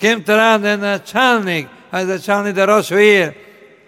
kim teren ten chalnik a chalnik začelnik, rosh rošvije,